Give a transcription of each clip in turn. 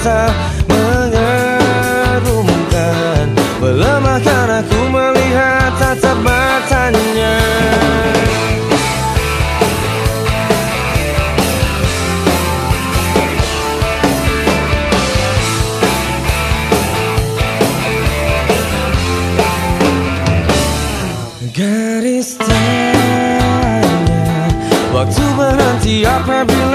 bisa mengerumkan. Melemah karena melihat tatap matanya. Garis tanya Waktu berhenti apabila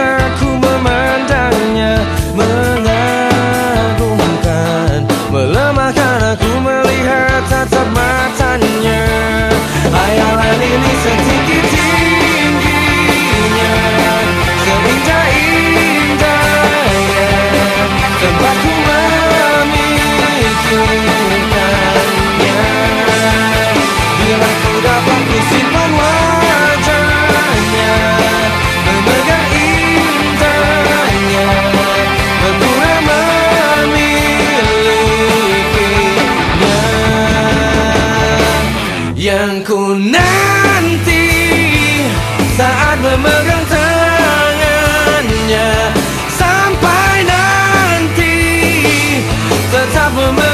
memegang tangannya. Sampai nanti tetap memegang